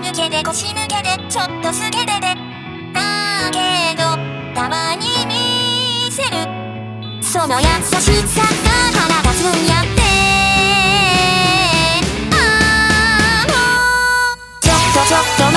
抜けで腰抜けでちょっと透けてで。だけどたまに見せる。その優しさが腹立つんやって。ああもうちょっとちょっと